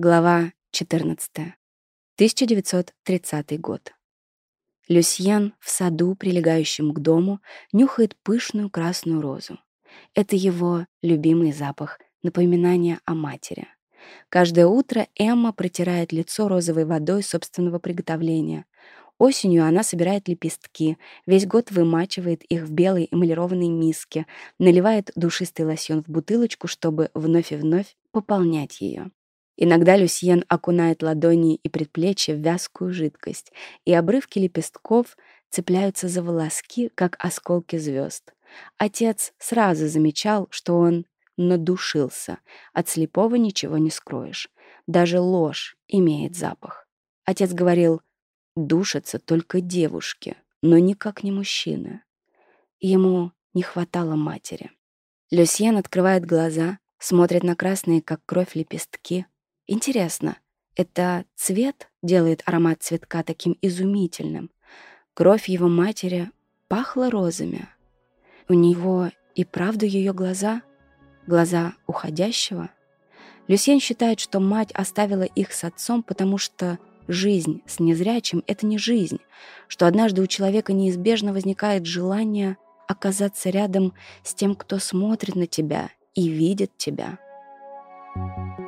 Глава 14. 1930 год. Люсьен в саду, прилегающем к дому, нюхает пышную красную розу. Это его любимый запах, напоминание о матери. Каждое утро Эмма протирает лицо розовой водой собственного приготовления. Осенью она собирает лепестки, весь год вымачивает их в белой эмалированной миске, наливает душистый лосьон в бутылочку, чтобы вновь и вновь пополнять ее. Иногда Люсьен окунает ладони и предплечья в вязкую жидкость, и обрывки лепестков цепляются за волоски, как осколки звезд. Отец сразу замечал, что он надушился. От слепого ничего не скроешь. Даже ложь имеет запах. Отец говорил, душатся только девушки, но никак не мужчины. Ему не хватало матери. Люсьен открывает глаза, смотрит на красные, как кровь, лепестки, Интересно, это цвет делает аромат цветка таким изумительным? Кровь его матери пахла розами. У него и правда ее глаза? Глаза уходящего? Люсьен считает, что мать оставила их с отцом, потому что жизнь с незрячим — это не жизнь, что однажды у человека неизбежно возникает желание оказаться рядом с тем, кто смотрит на тебя и видит тебя. Thank you